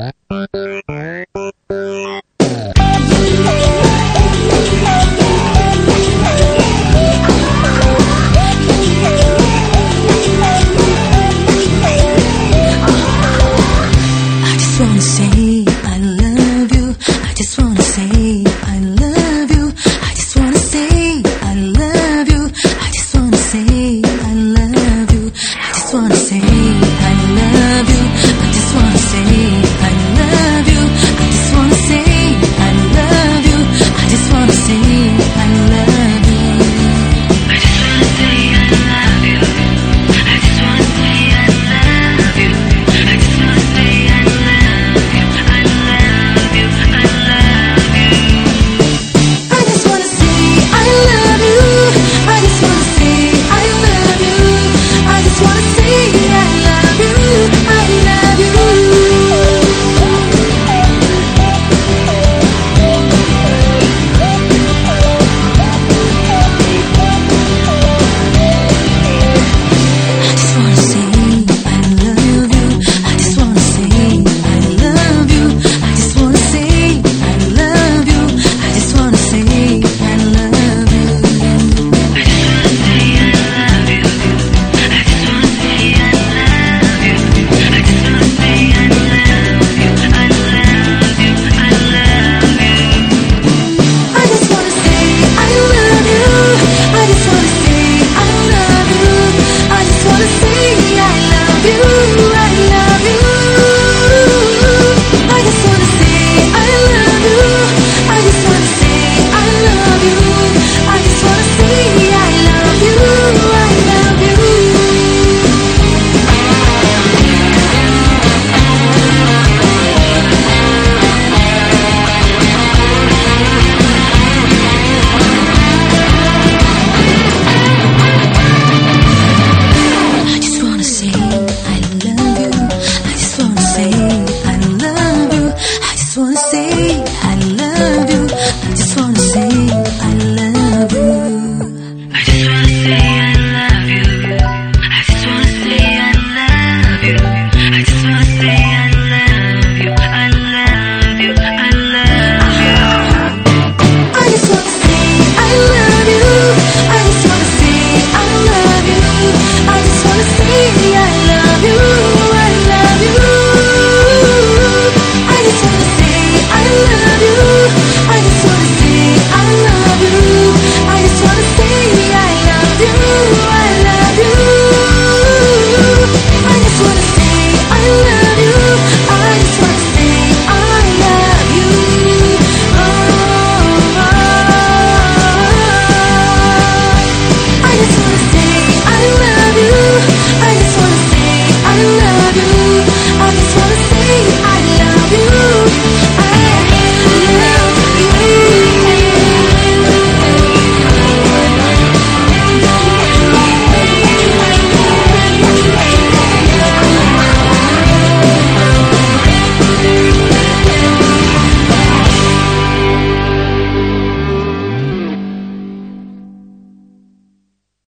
I just wanna say just wanna say